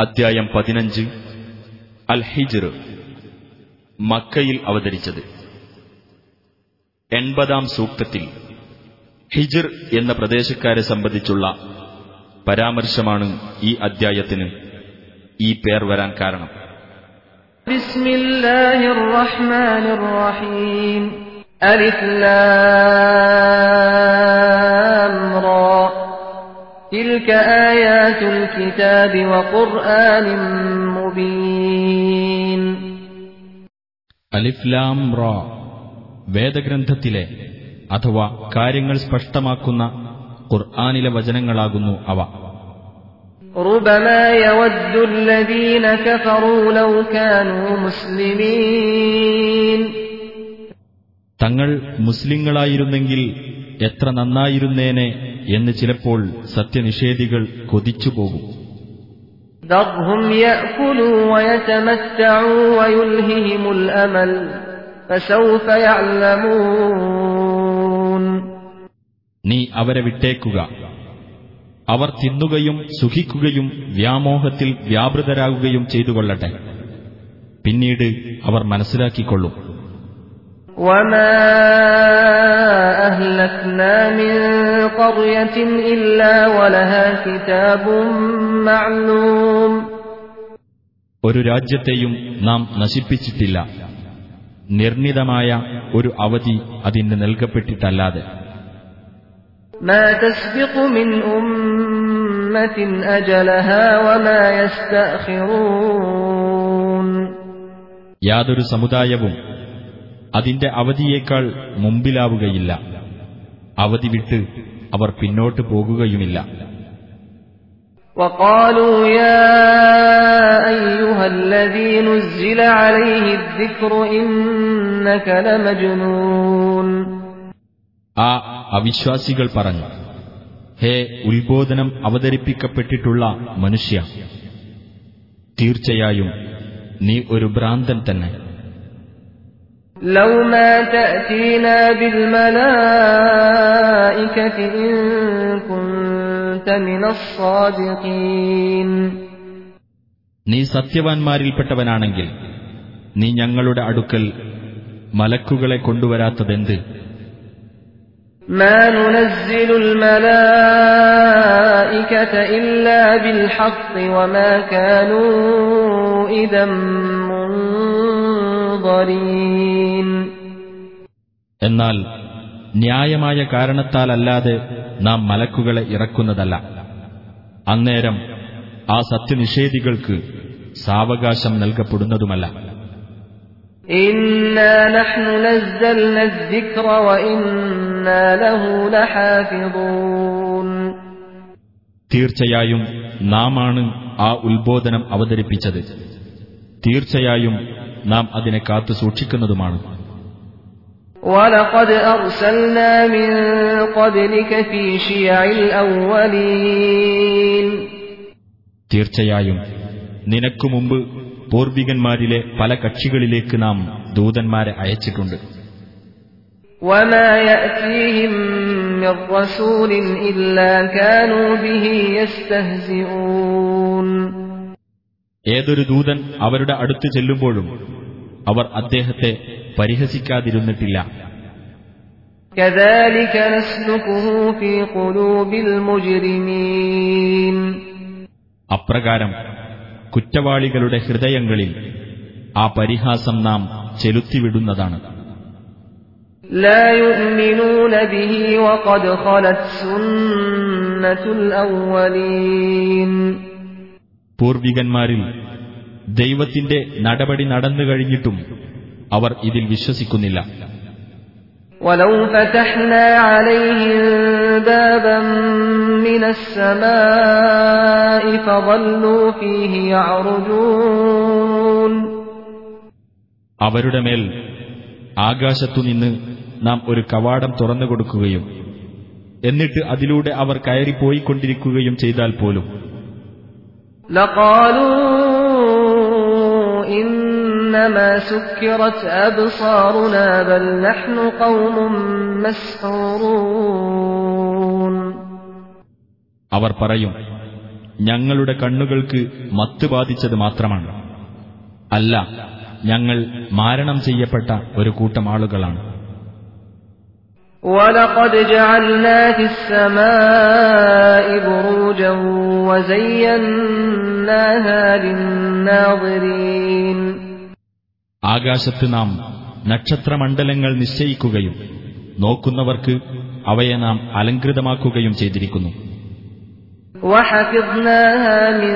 അധ്യായം പതിനഞ്ച്. അൽ ഹിജർ മക്കയിൽ അവതരിച്ചത്. എൺപതാം സൂക്തത്തിൽ ഹിജർ എന്ന പ്രദേശക്കാരെ സംബന്ധിച്ചുള്ള പരാമർശമാണ് ഈ അദ്ധ്യായത്തിന് ഈ പേർ വരാൻ കാരണം. അലിഫ് تلك آيات الكتاب وقرآن مبين അലിഫ്ലാം റ വേദഗ്രന്ഥത്തിലെ അഥവാ കാര്യങ്ങൾ സ്പഷ്ടമാക്കുന്ന ഖുർആാനിലെ വചനങ്ങളാകുന്നു അവ ربما يود الذين كفروا لو كانوا مسلمين തങ്ങൾ മുസ്ലിങ്ങളായിരുന്നെങ്കിൽ എത്ര നന്നായിരുന്നേനെ എന്ന് ചിലപ്പോൾ സത്യനിഷേധികൾ കൊതിച്ചുപോകും. നീ അവരെ വിട്ടേക്കുക. അവർ തിന്നുകയും സുഖിക്കുകയും വ്യാമോഹത്തിൽ വ്യാപൃതരാകുകയും ചെയ്തുകൊള്ളട്ടെ. പിന്നീട് അവർ മനസ്സിലാക്കിക്കൊള്ളും. وما أهلكنا من قرية إلا ولها كتاب معلوم ഒരു രാജ്യത്തെയും നാം നശിപ്പിച്ചിട്ടില്ല നിർണിതമായ ഒരു അവധി അതിന് നൽകപ്പെട്ടിട്ടല്ലാതെ ما تسبق من أمة أجلها وما يستأخرون യാതൊരു സമുദായവും അതിന്റെ അവധിയേക്കാൾ മുമ്പിലാവുകയില്ല. അവധി വിട്ട് അവർ പിന്നോട്ട് പോകുകയുമില്ല. ആ അവിശ്വാസികൾ പറഞ്ഞു ഹേ ഉത്ബോധനം അവതരിപ്പിക്കപ്പെട്ടിട്ടുള്ള മനുഷ്യ തീർച്ചയായും നീ ഒരു ഭ്രാന്തൻ തന്നെ. لو ما تأتينا بالملائكة إن كنت من الصادقين നീ സത്യവാൻമാരിൽപ്പെട്ടവനാണെങ്കിൽ നീ ഞങ്ങളുടെ അടുക്കൽ മലക്കുകളെ കൊണ്ടുവരാത്തതെന്ത് ما ننزل الملائكة إلا بالحق وما كانوا إذا منظرين എന്നാൽ ന്യായമായ കാരണത്താലല്ലാതെ നാം മലക്കുകളെ ഇറക്കുന്നതല്ല. അന്നേരം ആ സത്യനിഷേധികൾക്ക് സാവകാശം നൽകപ്പെടുന്നതുമല്ല. തീർച്ചയായും നാമാണ് ആ ഉത്ബോധനം അവതരിപ്പിച്ചത്. തീർച്ചയായും നാം അതിനെ കാത്തു സൂക്ഷിക്കുന്നതുമാണ് ولقد أرسلنا من قبلك في شيع الأولين തീർച്ചയായും നിനക്കു മുമ്പ് പൂർവികന്മാരിലെ പല കക്ഷികളിലേക്ക് നാം ദൂതന്മാരെ അയച്ചിട്ടുണ്ട് وما يأتيهم من رسول إلا كانوا به يستهزئون ഏതൊരു ദൂതൻ അവരുടെ അടുത്ത് ചെല്ലുമ്പോഴും അവർ അദ്ദേഹത്തെ പരിഹസിക്കാതിരുന്നിട്ടില്ല. അപ്രകാരം കുറ്റവാളികളുടെ ഹൃദയങ്ങളിൽ ആ പരിഹാസം നാം ചെലുത്തിവിടുന്നതാണ് ും. പൂർവികന്മാരിൽ ദൈവത്തിന്റെ നടപടി നടന്നു കഴിഞ്ഞിട്ടും അവർ ഇതിൽ വിശ്വസിക്കുന്നില്ല ولو فتحنا عليهم بابا من السماء فظلوا فيه يعرجون അവരുടെ മേൽ ആകാശത്തുനിന്ന് നാം ഒരു കവാടം തുറന്നു കൊടുക്കുകയും എന്നിട്ട് അതിലൂടെ അവർ കയറിപ്പോയിക്കൊണ്ടിരിക്കുകയും ചെയ്താൽ പോലും لقالوا إنما سكرت أبصارنا بل نحن قوم مسحورون അവർ പറയും ഞങ്ങളുടെ കണ്ണുകൾക്ക് മത്ത് ബാധിച്ചത് മാത്രമാണ് അല്ല ഞങ്ങൾ മാരണം ചെയ്യപ്പെട്ട ഒരു കൂട്ടം ആളുകളാണ് ولقد جعلنا في السماء بروجا وزيناها للناظرين ആകാശത്ത് നാം നക്ഷത്രമണ്ഡലങ്ങൾ നിശ്ചയിക്കുകയും നോക്കുന്നവർക്ക് അവയെ നാം അലങ്കൃതമാക്കുകയും ചെയ്തിരിക്കുന്നു وحفظناها من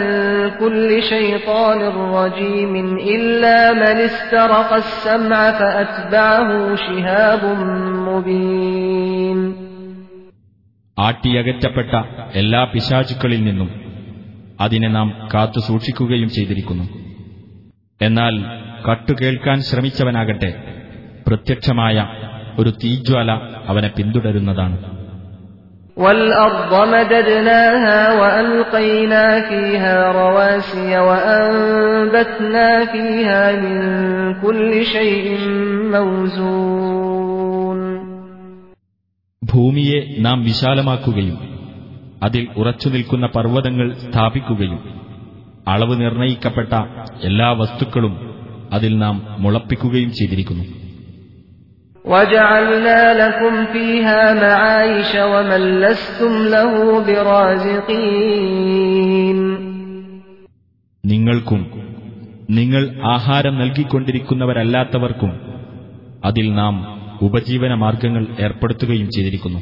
كل شيطان رجيم إلا من استرق السمع فأتبعه شهاب مبين ആട്ടിയകറ്റപ്പെട്ട എല്ലാ പിശാചുക്കളിൽ നിന്നും അതിനെ നാം കാത്തു സൂക്ഷിക്കുകയും ചെയ്തിരിക്കുന്നു എന്നാൽ കട്ടുകേൾക്കാൻ ശ്രമിച്ചവനാകട്ടെ പ്രത്യക്ഷമായ ഒരു തീജ്വാല അവനെ പിന്തുടരുന്നതാണ് والأرض مددناها وألقينا فيها رواسي وأنبتنا فيها من كل شيء موزون ഭൂമിയെ നാം വിശാലമാക്കുകയും അതിൽ ഉറച്ചു നിൽക്കുന്ന പർവ്വതങ്ങൾ സ്ഥാപിക്കുകയും അളവ് നിർണയിക്കപ്പെട്ട എല്ലാ വസ്തുക്കളും അതിൽ നാം മുളപ്പിക്കുകയും ചെയ്തിരിക്കുന്നു وجعلنا لكم فيها معايش ومن لستم له برازقين നിങ്ങൾക്കും നിങ്ങൾ ആഹാരം നൽകിക്കൊണ്ടിരിക്കുന്നവരല്ലാത്തവർക്കും അതിൽ നാം ഉപജീവന മാർഗങ്ങൾ ഏർപ്പെടുത്തുകയും ചെയ്തിരിക്കുന്നു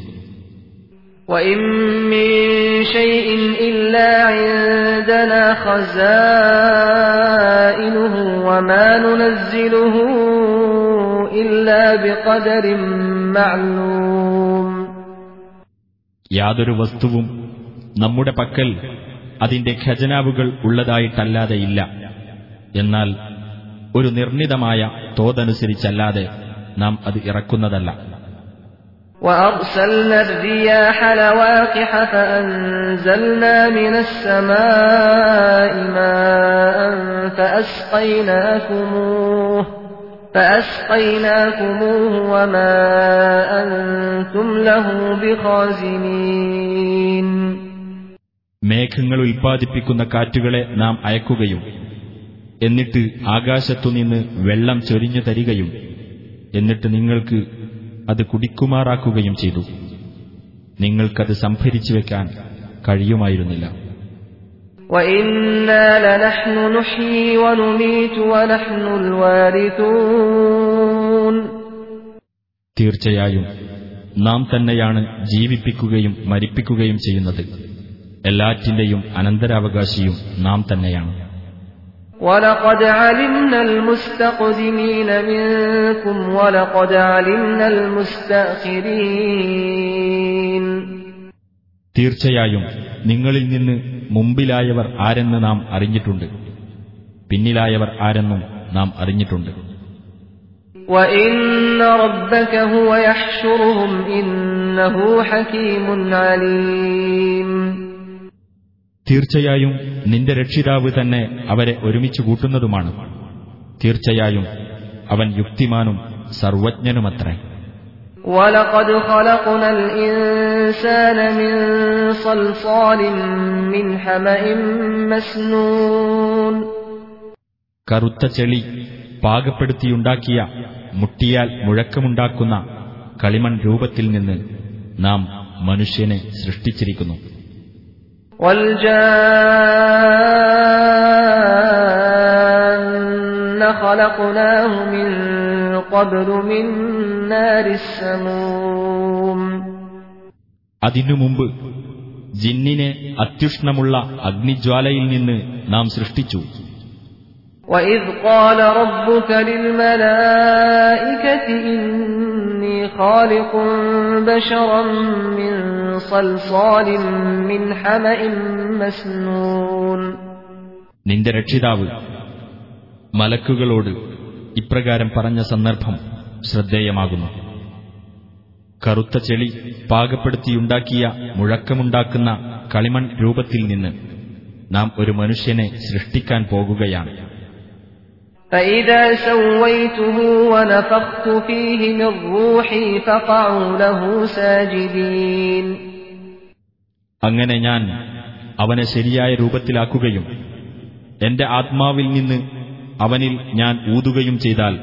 യാതൊരു വസ്തുവും നമ്മുടെ പക്കൽ അതിന്റെ ഖജനാവുകൾ ഉള്ളതായിട്ടല്ലാതെ ഇല്ല എന്നാൽ ഒരു നിർണിതമായ തോതനുസരിച്ചല്ലാതെ നാം അത് ഇറക്കുന്നതല്ല وأرسلنا الرياح لواقح فأنزلنا من السماء ماء فأسقيناكموه فأسقيناكموه وما أنتم له بخازنين മേഘങ്ങൾ ഉൽപ്പാദിപ്പിക്കുന്ന കാറ്റുകളെ നാം അയക്കുകയും എന്നിട്ട് ആകാശത്തുനിന്ന് വെള്ളം ചൊരിഞ്ഞു തരികയും എന്നിട്ട് നിങ്ങൾക്ക് അത് കുടിക്കുമാറാക്കുകയും ചെയ്തു നിങ്ങൾക്കത് സംഭരിച്ചു വെക്കാൻ കഴിയുമായിരുന്നില്ല وإنا لنحن نحيي ونميت ونحن الوارثون തീർച്ചയായും നാം തന്നെയാണ് ജീവിപ്പിക്കുകയും മരിപ്പിക്കുകയും ചെയ്യുന്നത് എല്ലാറ്റിന്റെയും അനന്തരാവകാശിയും നാം തന്നെയാണ് ولقد علمنا المستقدمين منكم ولقد علمنا المستأخرين തീർച്ചയായും നിങ്ങളിൽ നിന്ന് മുമ്പിലായവർ ആരെന്ന് നാം അറിഞ്ഞിട്ടുണ്ട്. പിന്നിലായവർ ആരെന്നും നാം അറിഞ്ഞിട്ടുണ്ട്. തീർച്ചയായും നിന്റെ രക്ഷിതാവ് തന്നെ അവരെ ഒരുമിച്ച് കൂട്ടുന്നതുമാണ്. തീർച്ചയായും അവൻ യുക്തിമാനും സർവജ്ഞനുമത്രേ. ولقد خلقنا الإنسان من صلصال من حمأ مسنون കറുത്ത ചെളി പാകപ്പെടുത്തിയുണ്ടാക്കിയ മുട്ടിയാൽ മുഴക്കമുണ്ടാക്കുന്ന കളിമൺ രൂപത്തിൽ നിന്ന് നാം മനുഷ്യനെ സൃഷ്ടിച്ചിരിക്കുന്നു والجان خلقناه من قبل من نار السموم അതിനു മുമ്പ് ജിന്നിനെ അത്യുഷ്ണമുള്ള അഗ്നിജ്വാലയിൽ നിന്ന് നാം സൃഷ്ടിച്ചു وإذ قال ربك للملائكة إني خالق بشرا من صلصال من حمأ مسنون നിന്റെ രക്ഷിതാവ് മലക്കുകളോട് ഇപ്രകാരം പറഞ്ഞ സന്ദർഭം ശ്രദ്ധേയമാകുന്നു. കറുത്ത ചെളി പാകപ്പെടുത്തിയുണ്ടാക്കിയ മുഴക്കമുണ്ടാക്കുന്ന കളിമൺ രൂപത്തിൽ നിന്ന് നാം ഒരു മനുഷ്യനെ സൃഷ്ടിക്കാൻ പോകുകയാണ്. അങ്ങനെ ഞാൻ അവനെ ശരിയായ രൂപത്തിലാക്കുകയും എന്റെ ആത്മാവിൽ നിന്ന് അവനിൽ ഞാൻ ഊതുകയും ചെയ്താൽ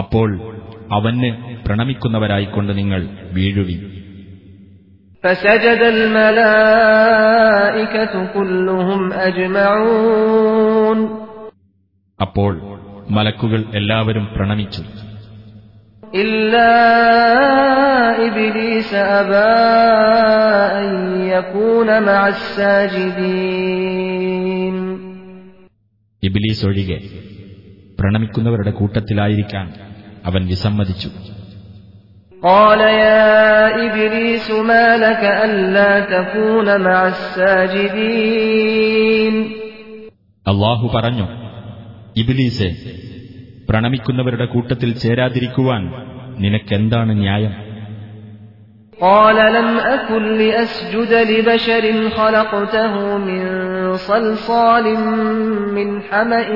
അപ്പോൾ അവന് പ്രണമിക്കുന്നവരായിക്കൊണ്ട് നിങ്ങൾ വീഴുവി فسجد الملائكة كلهم أجمعون അപ്പോൾ മലക്കുകൾ എല്ലാവരും പ്രണമിച്ചു إلا إبليس أبى أن يكون مع الساجدين ഇബിലീസ് ഒഴികെ പ്രണമിക്കുന്നവരുടെ കൂട്ടത്തിലായിരിക്കാൻ അവൻ വിസമ്മതിച്ചു. അള്ളാഹു പറഞ്ഞു ഇബിലീസെ പ്രണമിക്കുന്നവരുടെ കൂട്ടത്തിൽ ചേരാതിരിക്കുവാൻ നിനക്കെന്താണ് ന്യായം? قال لم أكن لأسجد لبشر خلقته من صلصال من حمأ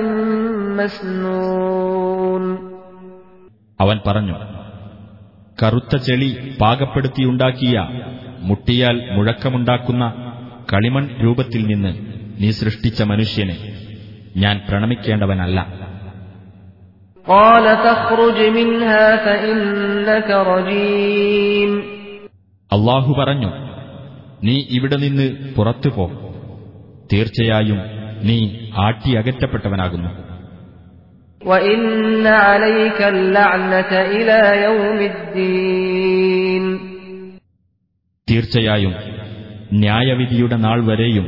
مسنون അവൻ പറഞ്ഞു കറുത്ത ചെളി പാകപ്പെടുത്തിയുണ്ടാക്കിയ മുട്ടിയാൽ മുഴക്കമുണ്ടാക്കുന്ന കളിമൺ രൂപത്തിൽ നിന്ന് നീ സൃഷ്ടിച്ച മനുഷ്യനെ ഞാൻ പ്രണമിക്കേണ്ടവനല്ല قال فاخرج منها فإنك رجيم അള്ളാഹു പറഞ്ഞു നീ ഇവിടെ നിന്ന് പുറത്തു പോ. തീർച്ചയായും നീ ആട്ടിയകറ്റപ്പെട്ടവനാകുന്നു തീർച്ചയായും ന്യായവിധിയുടെ നാൾ വരെയും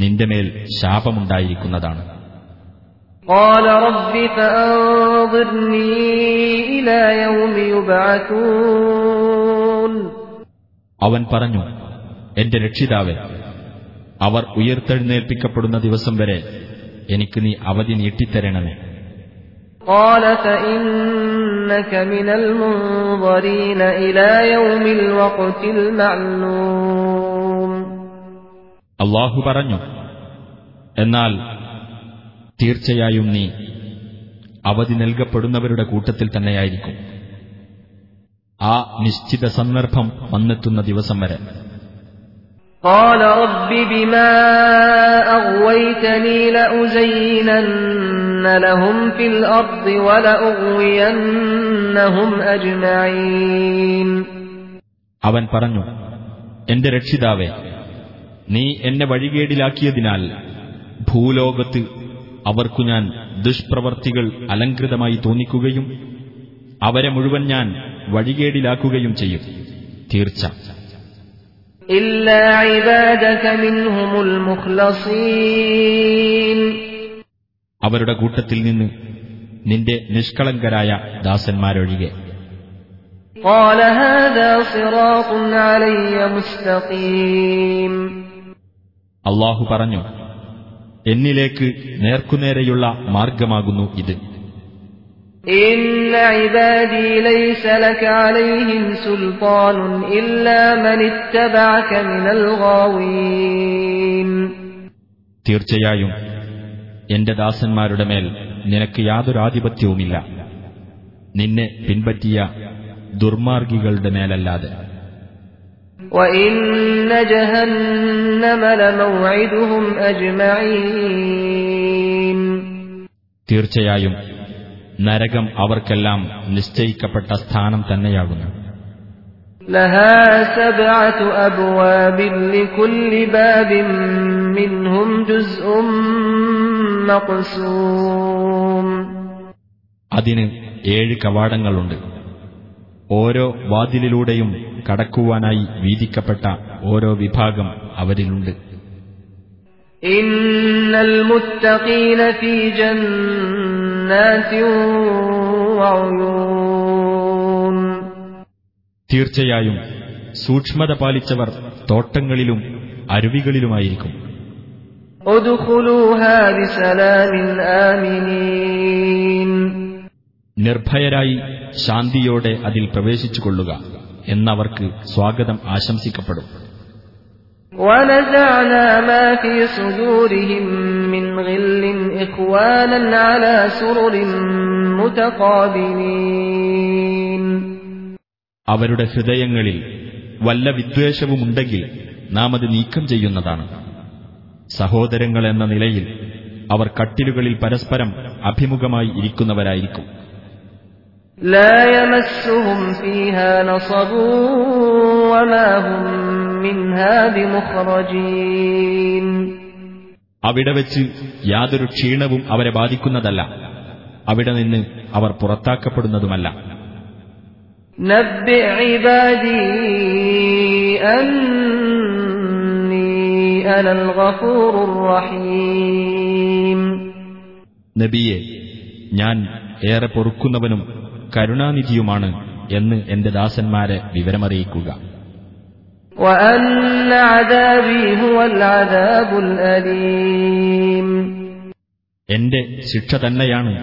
നിന്റെ മേൽ ശാപമുണ്ടായിരിക്കുന്നതാണ്. ഓലറബി അവൻ പറഞ്ഞു എന്റെ രക്ഷിതാവെ അവർ ഉയർത്തെഴുന്നേൽപ്പിക്കപ്പെടുന്ന ദിവസം വരെ എനിക്ക് നീ അവധി നീട്ടിത്തരണമേ. അള്ളാഹു പറഞ്ഞു എന്നാൽ തീർച്ചയായും നീ അവധി നൽകപ്പെടുന്നവരുടെ കൂട്ടത്തിൽ തന്നെയായിരിക്കും. ആ നിശ്ചിത സന്ദർഭം വന്നെത്തുന്ന ദിവസം വരെ قال رب بما أغويتني لأزينن لهم في الأرض ولأغوينهم أجمعين അവൻ പറഞ്ഞു എന്റെ രക്ഷിതാവേ നീ എന്നെ വഴികേടിലാക്കിയതിനാൽ ഭൂലോകത്ത് അവർക്കു ഞാൻ ദുഷ്പ്രവർത്തികൾ അലങ്കൃതമായി തോന്നിക്കുകയും അവരെ മുഴുവൻ ഞാൻ വഴികേടിലാക്കുകയും ചെയ്യും. തീർച്ച. അവരുടെ കൂട്ടത്തിൽ നിന്ന് നിന്റെ നിഷ്കളങ്കരായ ദാസന്മാരൊഴികെ. അള്ളാഹു പറഞ്ഞു എന്നിലേക്ക് നേർക്കുനേരെയുള്ള മാർഗമാകുന്നു ഇത്. إن عبادي ليس لك عليهم سلطان إلا من اتبعك من الغاوين തീർച്ചയായും എന്റെ ദാസന്മാരുടെ മേൽ നിനക്ക് യാതൊരു ആധിപത്യവുമില്ല നിന്നെ പിൻപറ്റിയ ദുർമാർഗികളുടെ മേലല്ലാതെ وإن جهنم لموعدهم أجمعين തീർച്ചയായും നരകം അവർക്കെല്ലാം നിശ്ചയിക്കപ്പെട്ട സ്ഥാനം തന്നെയാകുന്നു. അതിന് ഏഴ് കവാടങ്ങളുണ്ട്. ഓരോ വാതിലിലൂടെയും കടക്കുവാനായി വീതിക്കപ്പെട്ട ഓരോ വിഭാഗം അവരിലുണ്ട്. ഇന്നൽ മുത്തഖീന ഫീ ജന്ന جنات وعيون തീർച്ചയായും സൂക്ഷ്മത പാലിച്ചവർ തോട്ടങ്ങളിലും അരുവികളിലുമായിരിക്കും ادخلوها بسلام آمنين നിർഭയരായി ശാന്തിയോടെ അതിൽ പ്രവേശിച്ചുകൊള്ളുക എന്നവർക്ക് സ്വാഗതം ആശംസിക്കപ്പെടും ونزعنا ما في صدورهم من غل إخوانا على سرر متقابلين അവരുടെ ഹൃദയങ്ങളിൽ വല്ല വിദ്വേഷവുമുണ്ടെങ്കിൽ നാം അത് നീക്കം ചെയ്യുന്നതാണ് സഹോദരങ്ങളെന്ന നിലയിൽ അവർ കട്ടിലുകളിൽ പരസ്പരം അഭിമുഖമായി ഇരിക്കുന്നവരായിരിക്കും അവിടെ വെച്ച് യാതൊരു ക്ഷീണവും അവരെ ബാധിക്കുന്നതല്ല. അവിടെ നിന്ന് അവർ പുറത്താക്കപ്പെടുന്നതുമല്ല. നബിയെ ഞാൻ ഏറെ പൊറുക്കുന്നവനും കരുണാനിധിയുമാണ് എന്ന് എന്റെ ദാസന്മാരെ വിവരമറിയിക്കുക. എന്റെ ശിക്ഷ തന്നെയാണ്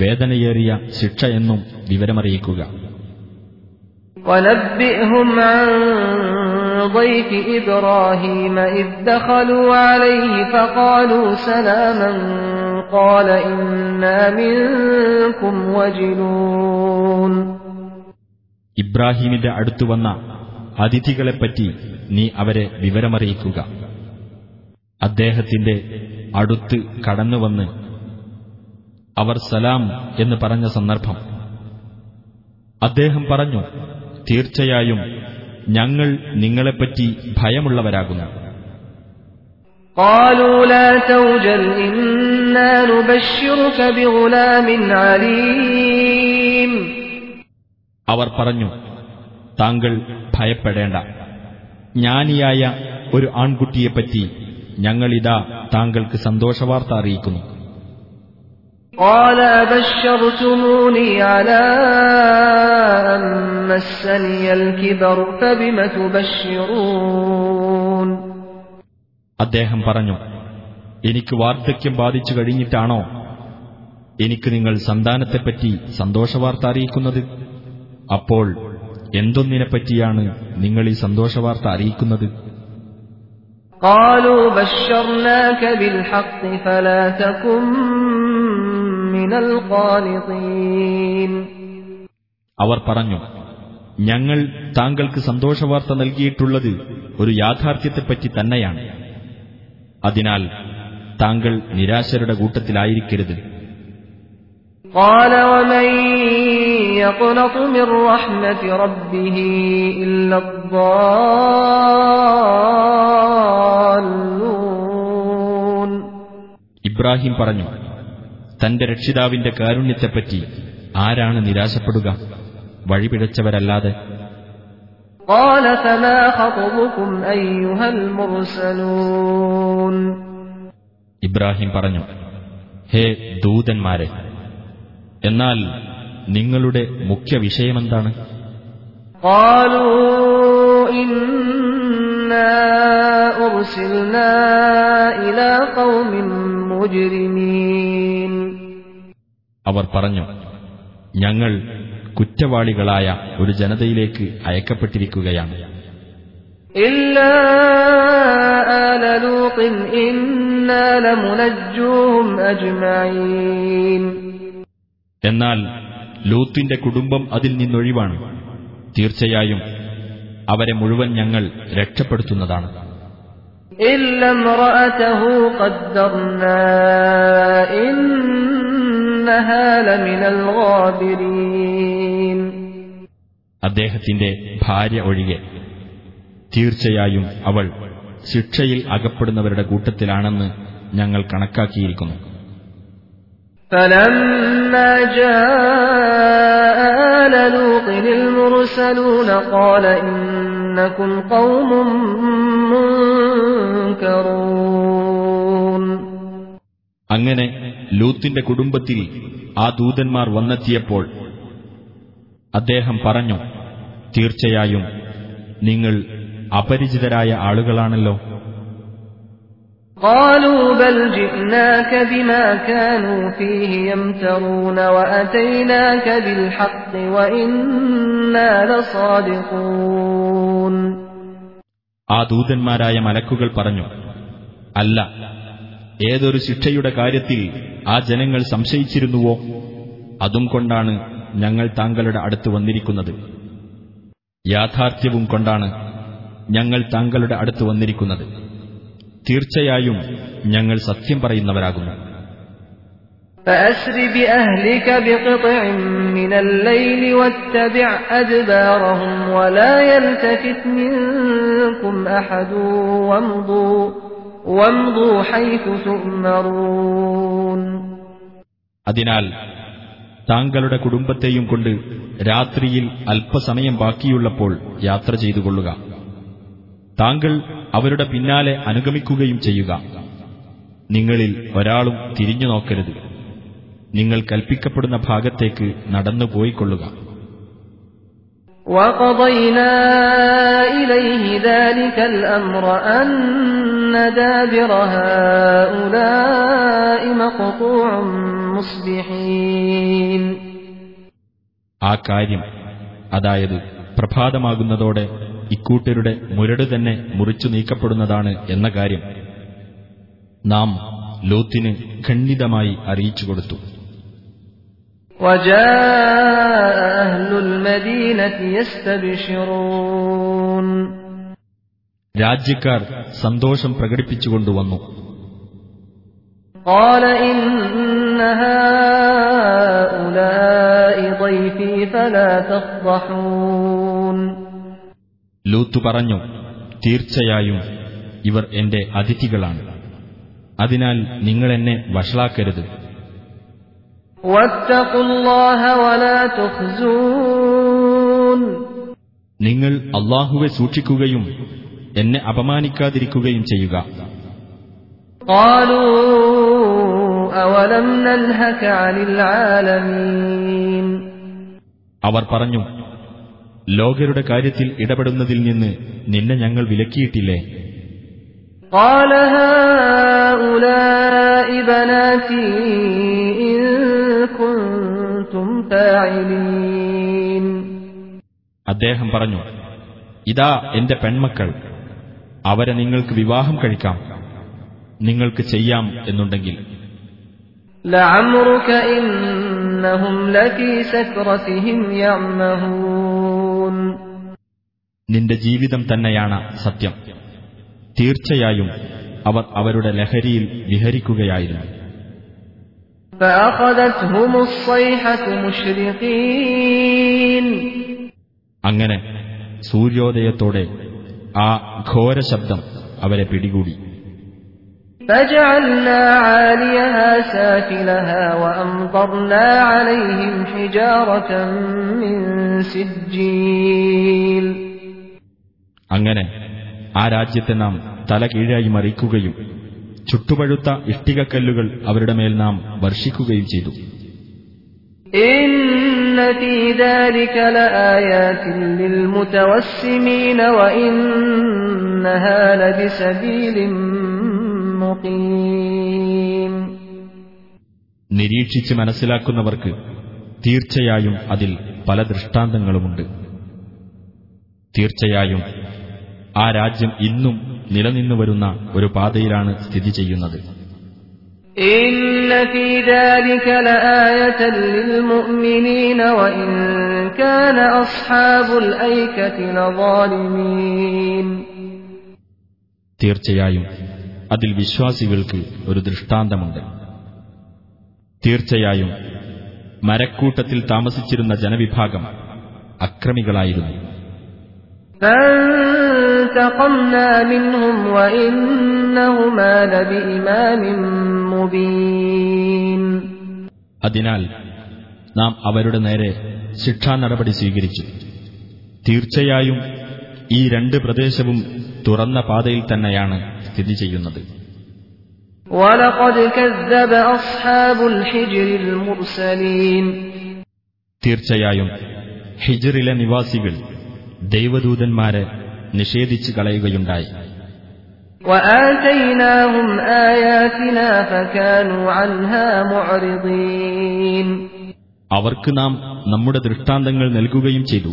വേദനയേറിയ ശിക്ഷ എന്നും വിവരമറിയിക്കുക ونبئهم عن ضيف إبراهيم إذ دخلوا عليه فقالوا سلاما قال إنا منكم وجلون ഇബ്രാഹീമിന്റെ അടുത്തു വന്ന അതിഥികളെപ്പറ്റി നീ അവരെ വിവരമറിയിക്കുക. അദ്ദേഹത്തിന്റെ അടുത്ത് കടന്നുവന്ന് അവർ സലാം എന്ന് പറഞ്ഞ സന്ദർഭം. അദ്ദേഹം പറഞ്ഞു തീർച്ചയായും ഞങ്ങൾ നിങ്ങളെപ്പറ്റി ഭയമുള്ളവരാകുന്നു. അവർ പറഞ്ഞു താങ്കൾ ഭയപ്പെടേണ്ട. ജ്ഞാനിയായ ഒരു ആൺകുട്ടിയെപ്പറ്റി ഞങ്ങളിതാ താങ്കൾക്ക് സന്തോഷവാർത്ത അറിയിക്കുന്നു. അദ്ദേഹം പറഞ്ഞു എനിക്ക് വാർദ്ധക്യം ബാധിച്ചു കഴിഞ്ഞിട്ടാണോ? എനിക്ക് നിങ്ങൾ സന്താനത്തെപ്പറ്റി സന്തോഷവാർത്ത അറിയിക്കുന്നത്? അപ്പോൾ എന്തൊന്നിനെപ്പറ്റിയാണ് നിങ്ങൾ ഈ സന്തോഷവാർത്ത അറിയിക്കുന്നത് قالوا بشرناك بالحق فلا تكن من القانطين അവർ പറഞ്ഞു ഞങ്ങൾ താങ്കൾക്ക് സന്തോഷവാർത്ത നൽകിയിട്ടുള്ളത് ഒരു യാഥാർത്ഥ്യത്തെപ്പറ്റി തന്നെയാണ് അതിനാൽ താങ്കൾ നിരാശരുടെ കൂട്ടത്തിലായിരിക്കരുത് قال ومن يقنط من رحمة ربه إلا الضالون ഇബ്രാഹിം പറഞ്ഞു തന്റെ രക്ഷിതാവിന്റെ കാരുണ്യത്തെപ്പറ്റി ആരാണ് നിരാശപ്പെടുക വഴിപിഴച്ചവരല്ലാതെ قال فما خطبكم أيها المرسلون ഇബ്രാഹിം പറഞ്ഞു ഹേ ദൂതന്മാരെ എന്നാൽ നിങ്ങളുടെ മുഖ്യ വിഷയമെന്താണ്? അവർ പറഞ്ഞു ഞങ്ങൾ കുറ്റവാളികളായ ഒരു ജനതയിലേക്ക് അയക്കപ്പെട്ടിരിക്കുകയാണ്. എന്നാൽ ലൂത്തിന്റെ കുടുംബം അതിൽ നിന്നൊഴിവാണ്. തീർച്ചയായും അവരെ മുഴുവൻ ഞങ്ങൾ രക്ഷപ്പെടുത്തുന്നതാണ്. അദ്ദേഹത്തിന്റെ ഭാര്യ ഒഴികെ തീർച്ചയായും അവൾ ശിക്ഷയിൽ അകപ്പെടുന്നവരുടെ കൂട്ടത്തിലാണെന്ന് ഞങ്ങൾ കണക്കാക്കിയിരിക്കുന്നു. فلما جاء آل لوط المرسلون قال إنكم قوم منكرون അങ്ങനെ ലൂത്തിന്റെ കുടുംബത്തിൽ ആ ദൂതന്മാർ വന്നെത്തിയപ്പോൾ അദ്ദേഹം പറഞ്ഞു തീർച്ചയായും നിങ്ങൾ അപരിചിതരായ ആളുകളാണല്ലോ قالوا بل جئناك بما كانوا فيه يمترون وأتيناك بالحق وإنا لصادقون ആ ദൂതന്മാരായ മലക്കുകൾ പറഞ്ഞു അല്ല ഏതൊരു ശിക്ഷയുടെ കാര്യത്തിൽ ആ ജനങ്ങൾ സംശയിച്ചിരുന്നുവോ അതും കൊണ്ടാണ് ഞങ്ങൾ താങ്കളുടെ അടുത്ത് വന്നിരിക്കുന്നത് യാഥാർത്ഥ്യവും കൊണ്ടാണ് ഞങ്ങൾ താങ്കളുടെ അടുത്ത് വന്നിരിക്കുന്നത് തീർച്ചയായും ഞങ്ങൾ സത്യം പറയുന്നവരാകുന്നു. അതിനാൽ താങ്കളുടെ കുടുംബത്തെയും കൊണ്ട് രാത്രിയിൽ അല്പസമയം ബാക്കിയുള്ളപ്പോൾ യാത്ര ചെയ്തുകൊള്ളുക താങ്കൾ അവരുടെ പിന്നാലെ അനുഗമിക്കുകയും ചെയ്യുക നിങ്ങളിൽ ഒരാളും തിരിഞ്ഞു നോക്കരുത് നിങ്ങൾ കൽപ്പിക്കപ്പെടുന്ന ഭാഗത്തേക്ക് നടന്നുപോയിക്കൊള്ളുക وقضينا إليه ذلك الأمر أن دابر هؤلاء مقطوع مصبحين ആ കാര്യം അതായത് പ്രഭാതമാകുന്നതോടെ ഇക്കൂട്ടരുടെ മുരട് തന്നെ മുറിച്ചു നീക്കപ്പെടുന്നതാണ് എന്ന കാര്യം നാം ലോത്തിന് ഖണ്ഡിതമായി അറിയിച്ചു കൊടുത്തു وجاء أهل المدينة يستبشرون രാജ്യക്കാർ സന്തോഷം പ്രകടിപ്പിച്ചുകൊണ്ടുവന്നു قال إن هؤلاء ضيفي فلا تفضحون ലൂത്ത് പറഞ്ഞു തീർച്ചയായും ഇവർ എന്റെ അതിഥികളാണ്. അതിനാൽ നിങ്ങൾ എന്നെ വഷളാക്കരുത്. നിങ്ങൾ അള്ളാഹുവെ സൂക്ഷിക്കുകയും എന്നെ അപമാനിക്കാതിരിക്കുകയും ചെയ്യുക. അവർ പറഞ്ഞു ലോകരുടെ കാര്യത്തിൽ ഇടപെടുന്നതിൽ നിന്ന് നിന്നെ ഞങ്ങൾ വിലക്കിയിട്ടില്ലേ قال هؤلاء بناتي إن كنتم فاعلين അദ്ദേഹം പറഞ്ഞു ഇതാ എന്റെ പെൺമക്കൾ അവരെ നിങ്ങൾക്ക് വിവാഹം കഴിക്കാം നിങ്ങൾക്ക് ചെയ്യാം എന്നുണ്ടെങ്കിൽ لعمرك إنهم لفي سكرتهم يعمهون നിന്റെ ജീവിതം തന്നെയാണ് സത്യം തീർച്ചയായും അവർ അവരുടെ ലഹരിയിൽ വിഹരിക്കുകയായിരുന്നു فأخذتهم الصيحة مشرقين അങ്ങനെ സൂര്യോദയത്തോടെ ആ ഘോരശബ്ദം അവരെ പിടികൂടി فجعلنا عاليها سافلها وأمطرنا عليهم حجارة من سجيل അങ്ങനെ ആ രാജ്യത്തെ നാം തല കീഴായി മറിക്കുകയും ചുട്ടുപഴുത്ത ഇഷ്ടികക്കല്ലുകൾ അവരുടെ മേൽ നാം വർഷിക്കുകയും ചെയ്തു. നിരീക്ഷിച്ച് മനസ്സിലാക്കുന്നവർക്ക് തീർച്ചയായും അതിൽ പല ദൃഷ്ടാന്തങ്ങളുമുണ്ട്. തീർച്ചയായും ആ രാജ്യം ഇന്നും നിലനിന്നു വരുന്ന ഒരു പാതയിലാണ് സ്ഥിതി ചെയ്യുന്നത്. തീർച്ചയായും അതിൽ വിശ്വാസികൾക്ക് ഒരു ദൃഷ്ടാന്തമുണ്ട്. തീർച്ചയായും മരക്കൂട്ടത്തിൽ താമസിച്ചിരുന്ന ജനവിഭാഗം അക്രമികളായിരുന്നു. فانتقمنا منهم وإنهما لبإمام مبين അതിനാൽ നാം അവരുടെ നേരെ ശിക്ഷാ നടപടി സ്വീകരിച്ചു തീർച്ചയായും ഈ രണ്ട് പ്രദേശവും തുറന്ന പാതയിൽ തന്നെയാണ് സ്ഥിതി ചെയ്യുന്നത് ولقد كذب أصحاب الحجر المرسلين തീർച്ചയായും ഹിജറിലെ നിവാസികൾ ദൈവദൂതന്മാരെ നിഷേധിച്ചു കളയുകയുണ്ടായി. അവർക്ക് നാം നമ്മുടെ ദൃഷ്ടാന്തങ്ങൾ നൽകുകയും ചെയ്തു.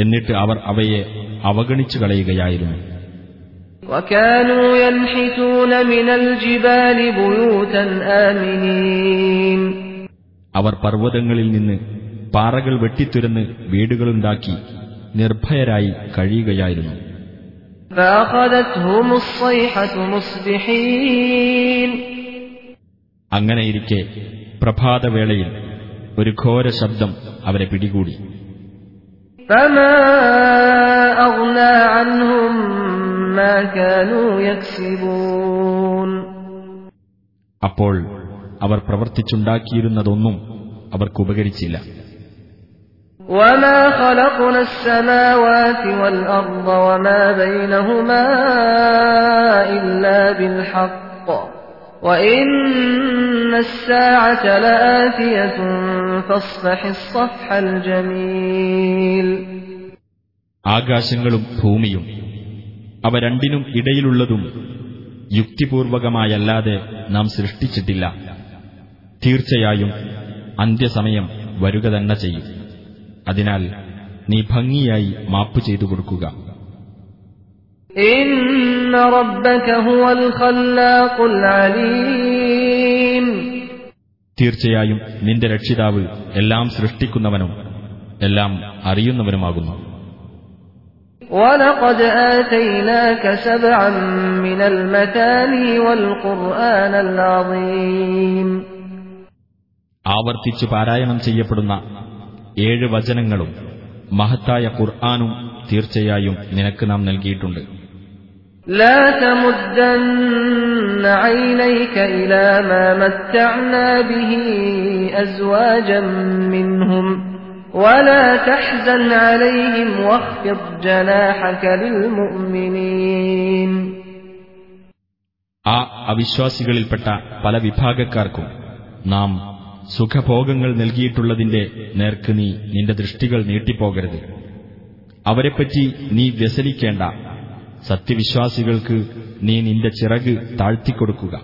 എന്നിട്ട് അവർ അവയെ അവഗണിച്ചു കളയുകയായിരുന്നു. അവർ പർവതങ്ങളിൽ നിന്ന് പാറകൾ വെട്ടിത്തുരന്ന് വീടുകളുണ്ടാക്കി. നിർഭയരായി കഴിയുകയായിരുന്നു. അങ്ങനെയിരിക്കെ പ്രഭാതവേളയിൽ ഒരു ഘോര ശബ്ദം അവരെ പിടികൂടി. അപ്പോൾ അവർ പ്രവർത്തിച്ചുണ്ടാക്കിയിരുന്നതൊന്നും അവർക്ക് ഉപകരിച്ചില്ല. وما خلقنا السماوات والأرض وما بينهما إلا بالحق وإن الساعة لآتية فاصفح الصفح الجميل ആകാശങ്ങളും ഭൂമിയും അവ രണ്ടിനും ഇടയിലുള്ളതും യുക്തിപൂർവകമായല്ലാതെ നാം സൃഷ്ടിച്ചിട്ടില്ല തീർച്ചയായും അന്ത്യസമയം വരുക തന്നെ ചെയ്യും അതിനാൽ നീ ഭംഗിയായി മാപ്പ് ചെയ്തു കൊടുക്കുക إن ربك هو الخلاق العليم തീർച്ചയായും നിന്റെ രക്ഷിതാവ് എല്ലാം സൃഷ്ടിക്കുന്നവനും എല്ലാം അറിയുന്നവനുമാകുന്നു ولقد آتيناك سبعا من المثاني والقرآن العظيم ആവർത്തിച്ചു പാരായണം ചെയ്യപ്പെടുന്ന ഏഴ് വചനങ്ങളും മഹത്തായ ഖുർആാനും തീർച്ചയായും നിനക്ക് നാം നൽകിയിട്ടുണ്ട് لا تمدن عينيك إلى ما متعنا به أزواجا منهم ولا تحزن عليهم واخفض جناحك للمؤمنين ആ അവിശ്വാസികളിൽപ്പെട്ട പല വിഭാഗക്കാർക്കും നാം സുഖഭോഗങ്ങൾ നൽകിയിട്ടുള്ളതിന്റെ നേർക്ക് നീ നിന്റെ ദൃഷ്ടികൾ നീട്ടിപ്പോകരുത്. അവരെപ്പറ്റി നീ വ്യസനിക്കേണ്ട. സത്യവിശ്വാസികൾക്ക് നീ നിന്റെ ചിറക് താഴ്ത്തിക്കൊടുക്കുക.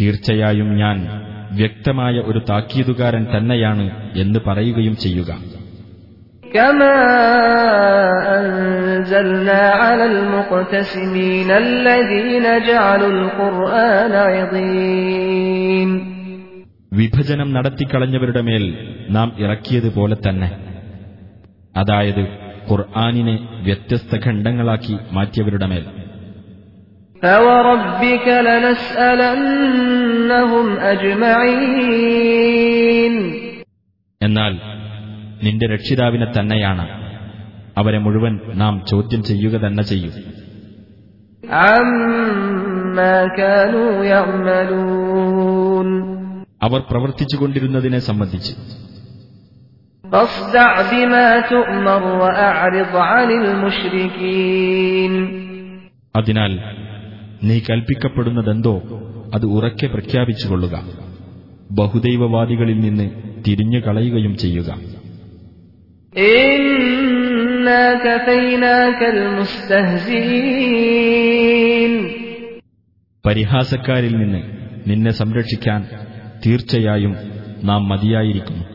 തീർച്ചയായും ഞാൻ വ്യക്തമായ ഒരു താക്കീതുകാരൻ തന്നെയാണ് എന്ന് പറയുകയും ചെയ്യുക. كما أنزلنا على المقتسمين الذين جعلوا القرآن عضين വിഭജനം നടത്തിക്കളഞ്ഞവരുടെ മേൽ നാം ഇറക്കിയതുപോലെ തന്നെ അതായത് ഖുർആാനിനെ വ്യത്യസ്ത ഖണ്ഡങ്ങളാക്കി മാറ്റിയവരുടെ മേൽ فوربك لنسألنهم أجمعين എന്നാൽ നിന്റെ രക്ഷിതാവിനെ തന്നെയാണ്. അവരെ മുഴുവൻ നാം ചോദ്യം ചെയ്യുക തന്നെ ചെയ്യും. അവർ പ്രവർത്തിച്ചുകൊണ്ടിരുന്നതിനെ സംബന്ധിച്ച്. അതിനാൽ നീ കൽപ്പിക്കപ്പെടുന്നതെന്തോ അത് ഉറക്കെ പ്രഖ്യാപിച്ചുകൊള്ളുക. ബഹുദൈവവാദികളിൽ നിന്ന് തിരിഞ്ഞു കളയുകയും ചെയ്യുക. പരിഹാസക്കാരിൽ നിന്ന് നിന്നെ സംരക്ഷിക്കാൻ തീർച്ചയായും നാം മതിയായിരിക്കുന്നു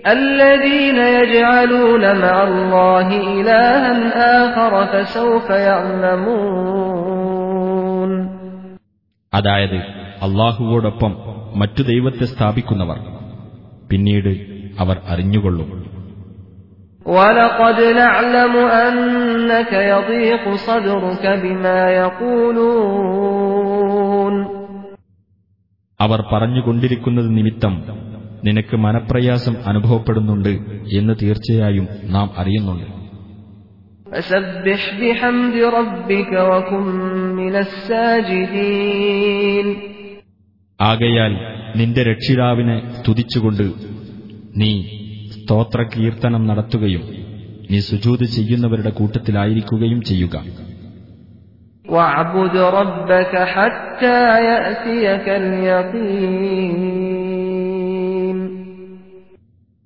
الذين يجعلون مع الله إلها آخر فسوف يعلمون അതായത് അള്ളാഹുവോടൊപ്പം മറ്റു ദൈവത്തെ സ്ഥാപിക്കുന്നവർ പിന്നീട് അവർ അറിഞ്ഞുകൊള്ളും ولقد نعلم أنك يضيق صدرك بما يقولون അവർ പറഞ്ഞുകൊണ്ടിരിക്കുന്നത് നിമിത്തം നിനക്ക് മനപ്രയാസം അനുഭവപ്പെടുന്നുണ്ട് എന്ന് തീർച്ചയായും നാം അറിയുന്നുണ്ട് فسبح بحمد ربك وكن من الساجدين ആകയാൽ നിന്റെ രക്ഷിതാവിനെ സ്തുതിച്ചുകൊണ്ട് നീ സ്തോത്രകീർത്തനം നടത്തുകയും നീ സുജൂത് ചെയ്യുന്നവരുടെ കൂട്ടത്തിലായിരിക്കുകയും ചെയ്യുക.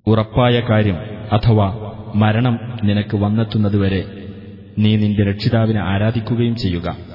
ഉറപ്പായ കാര്യം അഥവാ മരണം നിനക്ക് വന്നെത്തുന്നതുവരെ നീ നിന്റെ രക്ഷിതാവിനെ ആരാധിക്കുകയും ചെയ്യുക.